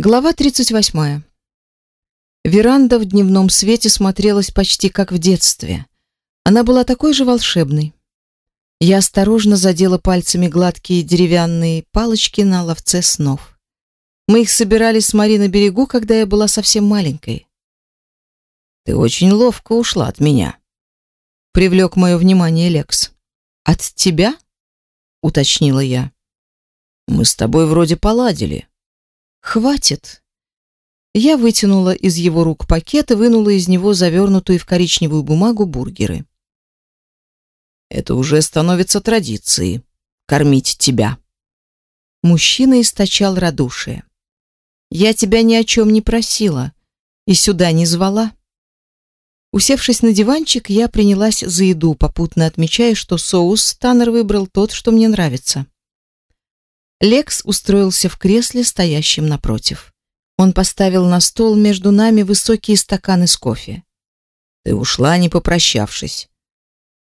Глава 38. Веранда в дневном свете смотрелась почти как в детстве. Она была такой же волшебной. Я осторожно задела пальцами гладкие деревянные палочки на ловце снов. Мы их собирали с Мари на берегу, когда я была совсем маленькой. «Ты очень ловко ушла от меня», — привлек мое внимание Лекс. «От тебя?» — уточнила я. «Мы с тобой вроде поладили». Хватит. Я вытянула из его рук пакет и вынула из него завернутую в коричневую бумагу бургеры. Это уже становится традицией кормить тебя. Мужчина источал радушие. Я тебя ни о чем не просила и сюда не звала. Усевшись на диванчик, я принялась за еду, попутно отмечая, что соус Таннер выбрал тот, что мне нравится. Лекс устроился в кресле, стоящем напротив. Он поставил на стол между нами высокие стаканы с кофе. Ты ушла, не попрощавшись.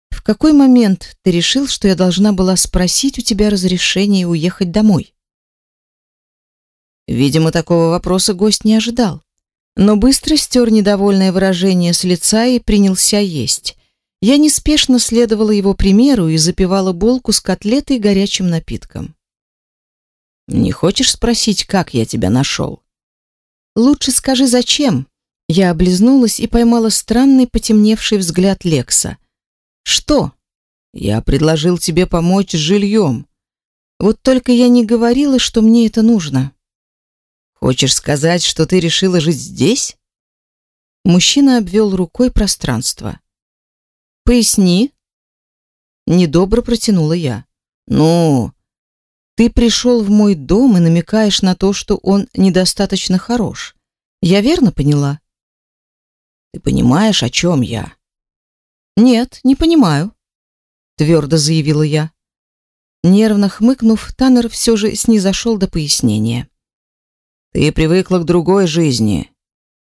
В какой момент ты решил, что я должна была спросить у тебя разрешение уехать домой? Видимо, такого вопроса гость не ожидал. Но быстро стер недовольное выражение с лица и принялся есть. Я неспешно следовала его примеру и запивала булку с котлетой горячим напитком. Не хочешь спросить, как я тебя нашел?» «Лучше скажи, зачем?» Я облизнулась и поймала странный потемневший взгляд Лекса. «Что?» «Я предложил тебе помочь с жильем. Вот только я не говорила, что мне это нужно». «Хочешь сказать, что ты решила жить здесь?» Мужчина обвел рукой пространство. «Поясни». Недобро протянула я. «Ну, ты пришел в мой дом и намекаешь на то, что он недостаточно хорош. Я верно поняла? Ты понимаешь, о чем я? Нет, не понимаю, твердо заявила я. Нервно хмыкнув, Таннер все же снизошел до пояснения. Ты привыкла к другой жизни.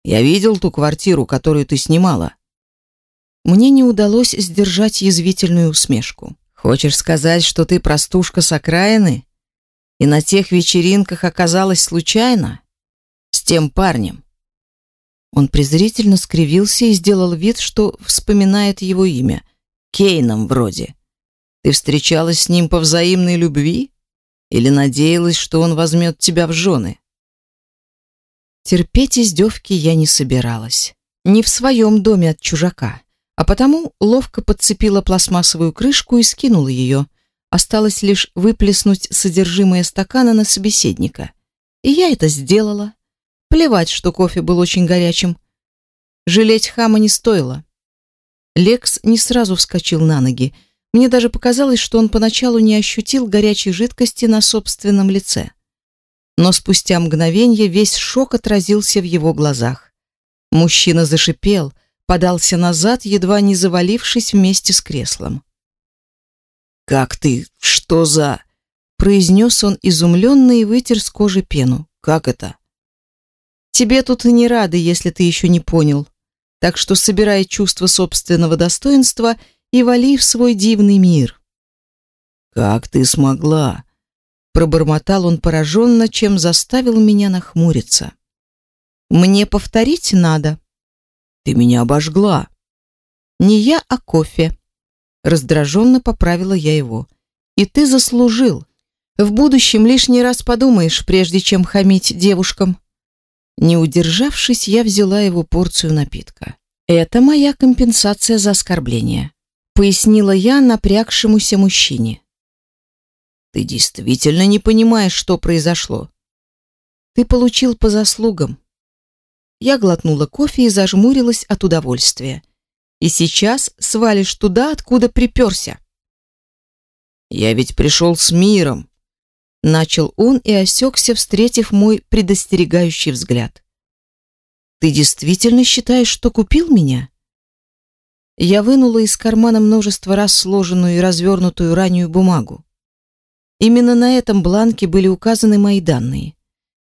Я видел ту квартиру, которую ты снимала. Мне не удалось сдержать язвительную усмешку. Хочешь сказать, что ты простушка с окраины? И на тех вечеринках оказалась случайно? С тем парнем?» Он презрительно скривился и сделал вид, что вспоминает его имя. Кейном вроде. Ты встречалась с ним по взаимной любви? Или надеялась, что он возьмет тебя в жены? Терпеть издевки я не собиралась. Не в своем доме от чужака. А потому ловко подцепила пластмассовую крышку и скинула ее, Осталось лишь выплеснуть содержимое стакана на собеседника. И я это сделала. Плевать, что кофе был очень горячим. Жалеть хама не стоило. Лекс не сразу вскочил на ноги. Мне даже показалось, что он поначалу не ощутил горячей жидкости на собственном лице. Но спустя мгновение весь шок отразился в его глазах. Мужчина зашипел, подался назад, едва не завалившись вместе с креслом. «Как ты? Что за...» произнес он изумленно и вытер с кожи пену. «Как это?» «Тебе тут и не рады, если ты еще не понял. Так что собирай чувство собственного достоинства и вали в свой дивный мир». «Как ты смогла?» Пробормотал он пораженно, чем заставил меня нахмуриться. «Мне повторить надо». «Ты меня обожгла». «Не я, а кофе», Раздраженно поправила я его. И ты заслужил. В будущем лишний раз подумаешь, прежде чем хамить девушкам. Не удержавшись, я взяла его порцию напитка. Это моя компенсация за оскорбление, пояснила я напрягшемуся мужчине. Ты действительно не понимаешь, что произошло. Ты получил по заслугам. Я глотнула кофе и зажмурилась от удовольствия и сейчас свалишь туда, откуда приперся. Я ведь пришел с миром, начал он и осекся, встретив мой предостерегающий взгляд. Ты действительно считаешь, что купил меня? Я вынула из кармана множество раз сложенную и развернутую раннюю бумагу. Именно на этом бланке были указаны мои данные.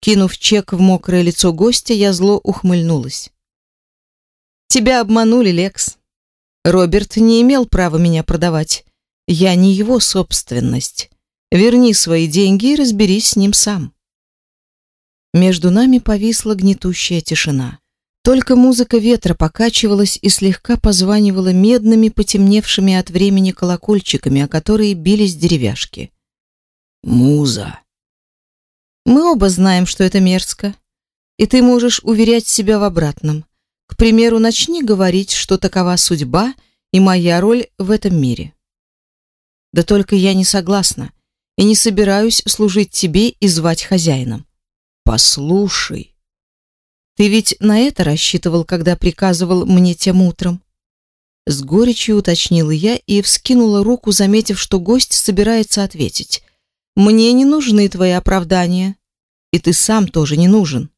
Кинув чек в мокрое лицо гостя, я зло ухмыльнулась. Тебя обманули, Лекс. Роберт не имел права меня продавать. Я не его собственность. Верни свои деньги и разберись с ним сам. Между нами повисла гнетущая тишина. Только музыка ветра покачивалась и слегка позванивала медными, потемневшими от времени колокольчиками, о которые бились деревяшки. Муза. Мы оба знаем, что это мерзко, и ты можешь уверять себя в обратном. К примеру, начни говорить, что такова судьба и моя роль в этом мире. Да только я не согласна и не собираюсь служить тебе и звать хозяином. Послушай, ты ведь на это рассчитывал, когда приказывал мне тем утром? С горечью уточнила я и вскинула руку, заметив, что гость собирается ответить. Мне не нужны твои оправдания, и ты сам тоже не нужен.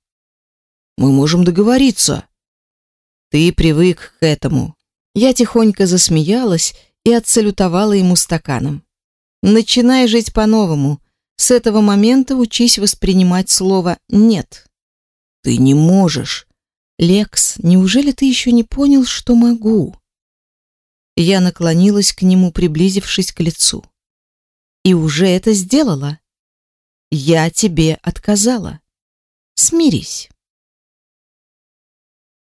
Мы можем договориться. Ты привык к этому. Я тихонько засмеялась и отсалютовала ему стаканом. Начинай жить по-новому. С этого момента учись воспринимать слово «нет». Ты не можешь. Лекс, неужели ты еще не понял, что могу? Я наклонилась к нему, приблизившись к лицу. И уже это сделала. Я тебе отказала. Смирись.